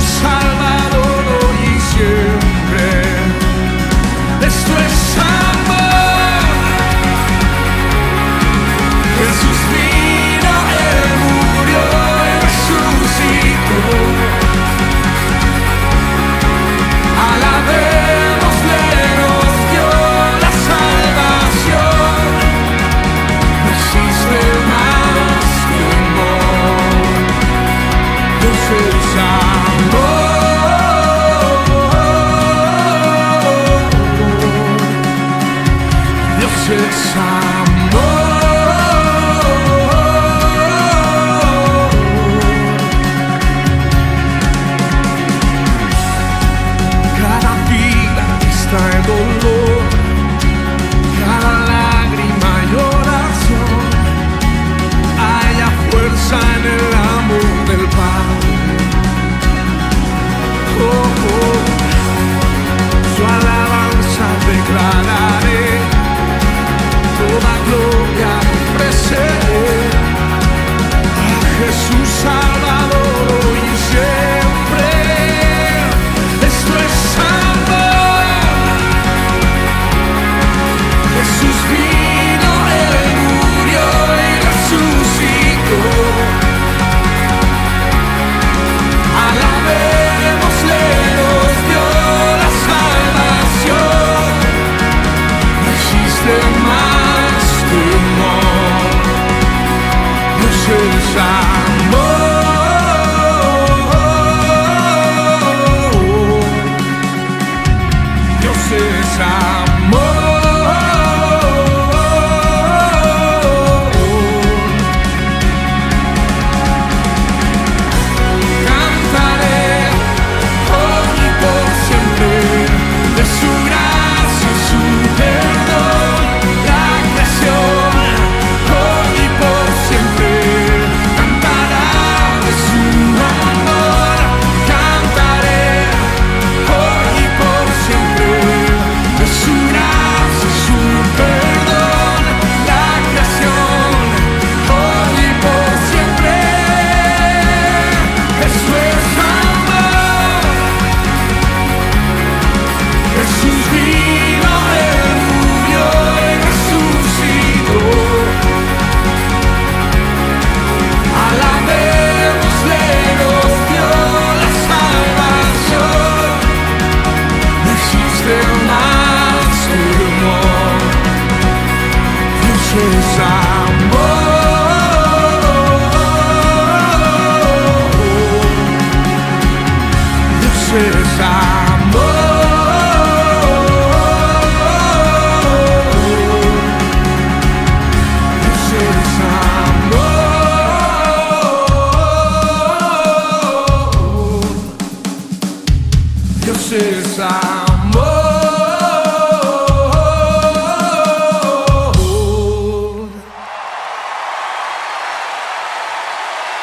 삶아 vida está Dios es pensar